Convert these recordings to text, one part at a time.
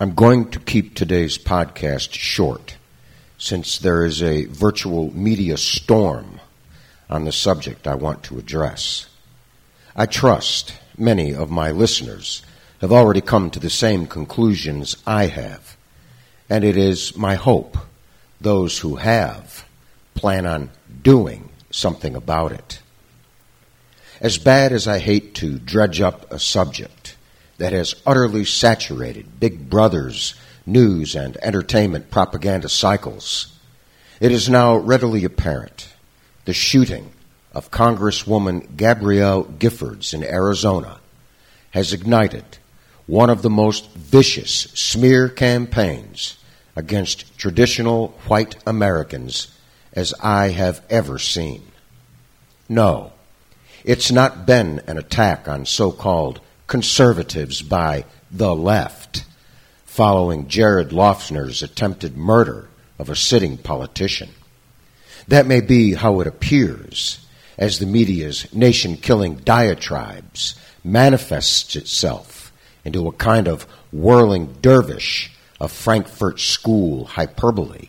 I'm going to keep today's podcast short since there is a virtual media storm on the subject I want to address. I trust many of my listeners have already come to the same conclusions I have, and it is my hope those who have plan on doing something about it. As bad as I hate to dredge up a subject that has utterly saturated Big Brother's news and entertainment propaganda cycles, it is now readily apparent the shooting of Congresswoman Gabrielle Giffords in Arizona has ignited one of the most vicious smear campaigns against traditional white Americans as I have ever seen. No, it's not been an attack on so called conservatives by the left following Jared Loughner's attempted murder of a sitting politician. That may be how it appears as the media's nation killing diatribes manifests itself into a kind of whirling dervish of Frankfurt School hyperbole.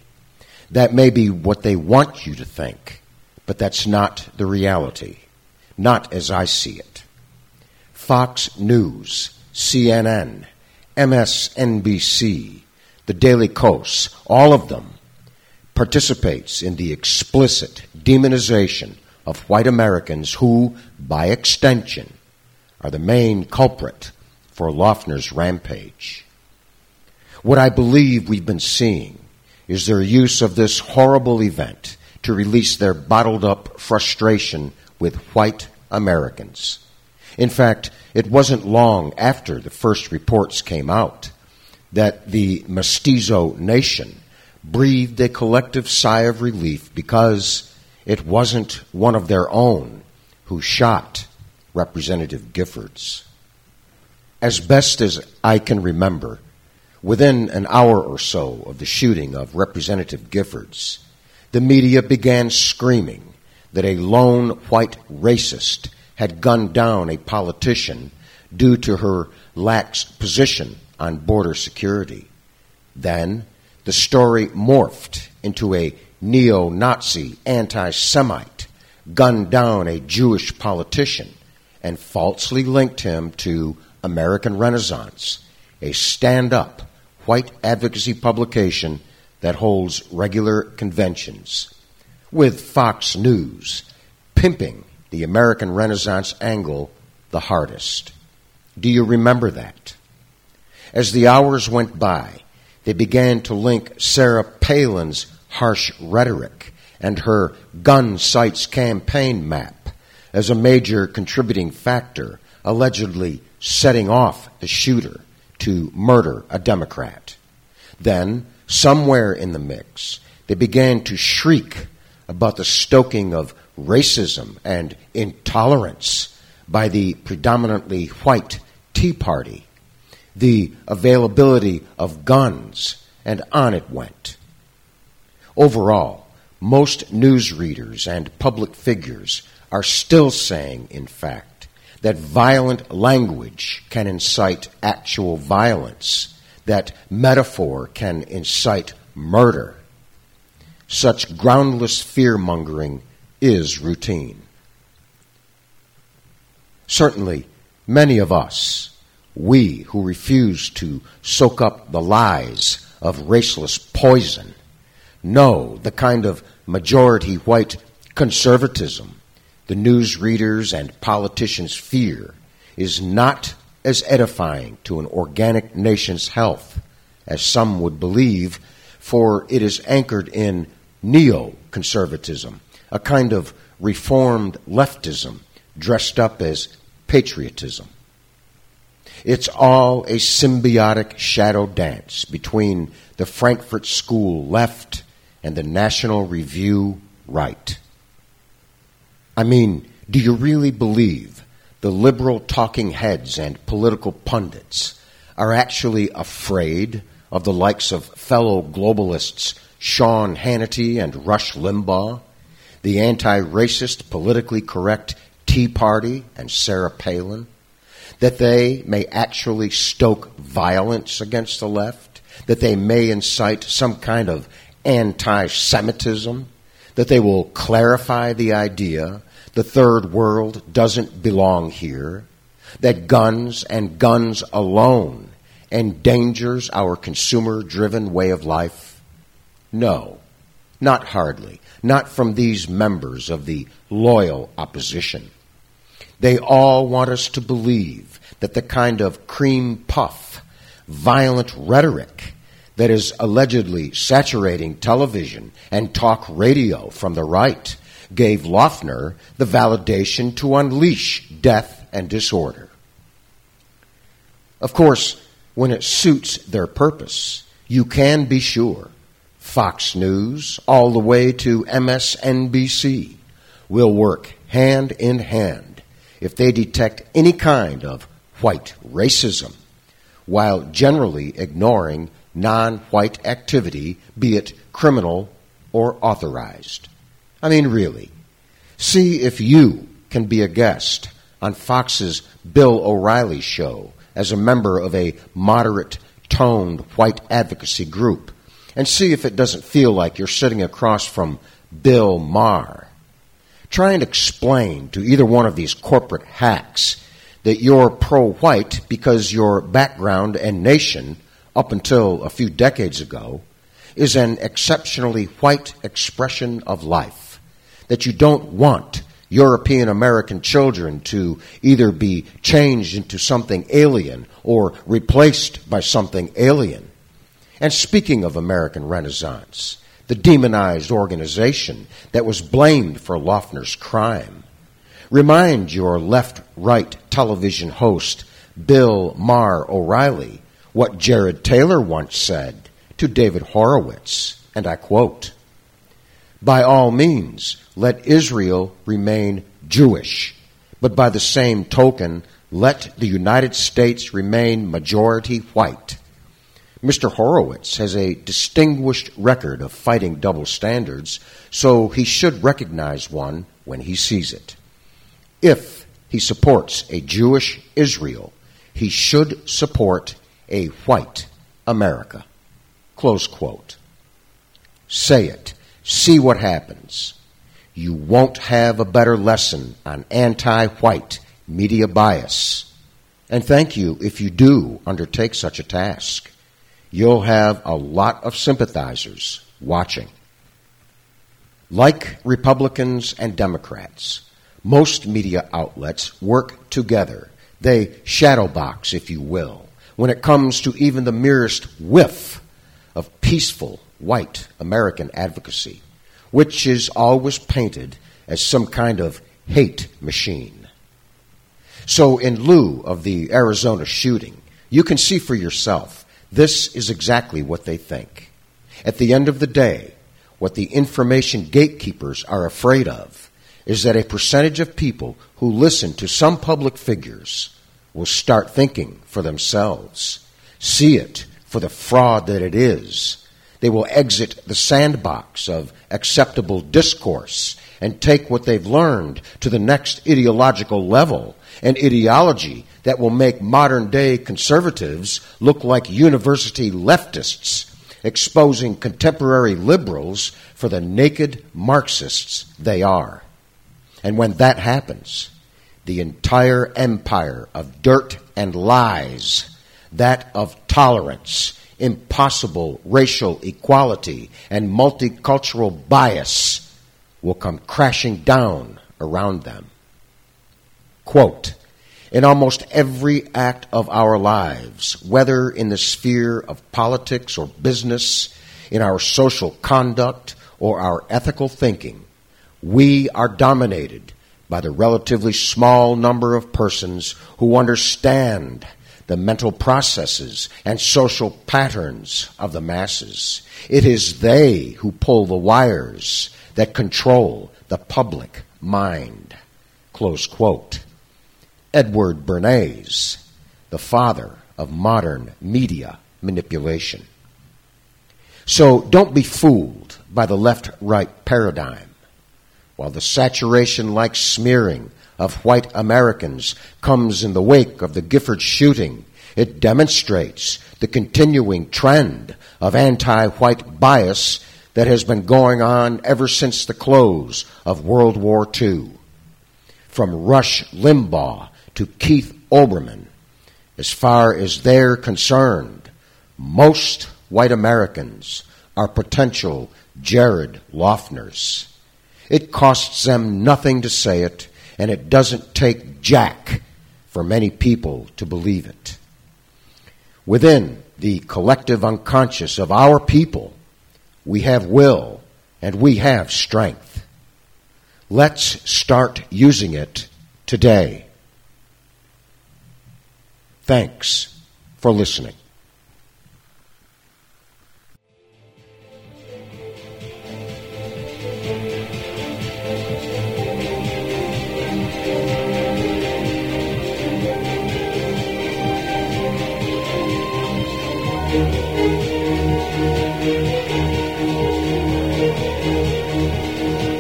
That may be what they want you to think, but that's not the reality, not as I see it. Fox News, CNN, MSNBC, the Daily Kos, all of them participates in the explicit demonization of white Americans who, by extension, are the main culprit for Loughner's rampage. What I believe we've been seeing is their use of this horrible event to release their bottled up frustration with white Americans. In fact, it wasn't long after the first reports came out that the mestizo nation breathed a collective sigh of relief because it wasn't one of their own who shot Representative Giffords. As best as I can remember, within an hour or so of the shooting of Representative Giffords, the media began screaming that a lone white racist had gunned down a politician due to her lax position on border security. Then the story morphed into a neo Nazi anti Semite gunned down a Jewish politician and falsely linked him to American Renaissance, a stand up white advocacy publication that holds regular conventions, with Fox News pimping the American Renaissance angle the hardest. Do you remember that? As the hours went by, they began to link Sarah Palin's harsh rhetoric and her gun sights campaign map as a major contributing factor, allegedly setting off the shooter to murder a Democrat. Then, somewhere in the mix, they began to shriek about the stoking of racism and intolerance by the predominantly white Tea Party, the availability of guns, and on it went. Overall, most newsreaders and public figures are still saying, in fact, that violent language can incite actual violence, that metaphor can incite murder. Such groundless fear mongering is routine. Certainly, many of us, we who refuse to soak up the lies of raceless poison, know the kind of majority white conservatism the news readers and politicians fear is not as edifying to an organic nation's health as some would believe, for it is anchored in neoconservatism a kind of reformed leftism dressed up as patriotism. It's all a symbiotic shadow dance between the Frankfurt School left and the National Review right. I mean, do you really believe the liberal talking heads and political pundits are actually afraid of the likes of fellow globalists Sean Hannity and Rush Limbaugh? The anti racist, politically correct Tea Party and Sarah Palin, that they may actually stoke violence against the left, that they may incite some kind of anti Semitism, that they will clarify the idea the third world doesn't belong here, that guns and guns alone endangers our consumer driven way of life? No, not hardly, not from these members of the loyal opposition. They all want us to believe that the kind of cream puff, violent rhetoric that is allegedly saturating television and talk radio from the right gave Loughner the validation to unleash death and disorder. Of course, when it suits their purpose, you can be sure Fox News, all the way to MSNBC, will work hand in hand if they detect any kind of white racism, while generally ignoring non white activity, be it criminal or authorized. I mean, really. See if you can be a guest on Fox's Bill O'Reilly show as a member of a moderate toned white advocacy group and see if it doesn't feel like you're sitting across from Bill Maher. Try and explain to either one of these corporate hacks that you're pro white because your background and nation up until a few decades ago, is an exceptionally white expression of life. That you don't want European American children to either be changed into something alien or replaced by something alien. And speaking of American Renaissance, the demonized organization that was blamed for Loughner's crime, remind your left right television host, Bill Maher O'Reilly, what Jared Taylor once said to David Horowitz, and I quote By all means, let Israel remain Jewish, but by the same token, let the United States remain majority white. Mr. Horowitz has a distinguished record of fighting double standards, so he should recognize one when he sees it. If he supports a Jewish Israel, he should support a white America. Close quote. Say it. See what happens. You won't have a better lesson on anti white media bias. And thank you if you do undertake such a task. You'll have a lot of sympathizers watching. Like Republicans and Democrats, most media outlets work together. They shadowbox, if you will when it comes to even the merest whiff of peaceful white American advocacy, which is always painted as some kind of hate machine. So, in lieu of the Arizona shooting, you can see for yourself this is exactly what they think. At the end of the day, what the information gatekeepers are afraid of is that a percentage of people who listen to some public figures will start thinking for themselves, see it for the fraud that it is. They will exit the sandbox of acceptable discourse and take what they've learned to the next ideological level, an ideology that will make modern day conservatives look like university leftists, exposing contemporary liberals for the naked Marxists they are. And when that happens, the entire empire of dirt and lies, that of tolerance, impossible racial equality, and multicultural bias will come crashing down around them. Quote, in almost every act of our lives, whether in the sphere of politics or business, in our social conduct or our ethical thinking, we are dominated by the relatively small number of persons who understand the mental processes and social patterns of the masses. It is they who pull the wires that control the public mind. Close quote. Edward Bernays, the father of modern media manipulation. So don't be fooled by the left right paradigm while the saturation like smearing of white Americans comes in the wake of the Gifford shooting It demonstrates the continuing trend of anti white bias that has been going on ever since the close of World War II. From Rush Limbaugh to Keith Olbermann, as far as they're concerned, most white Americans are potential Jared Loughner's. It costs them nothing to say it, and it doesn't take jack for many people to believe it. Within the collective unconscious of our people, we have will and we have strength. Let's start using it today. Thanks for listening.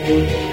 Thank you.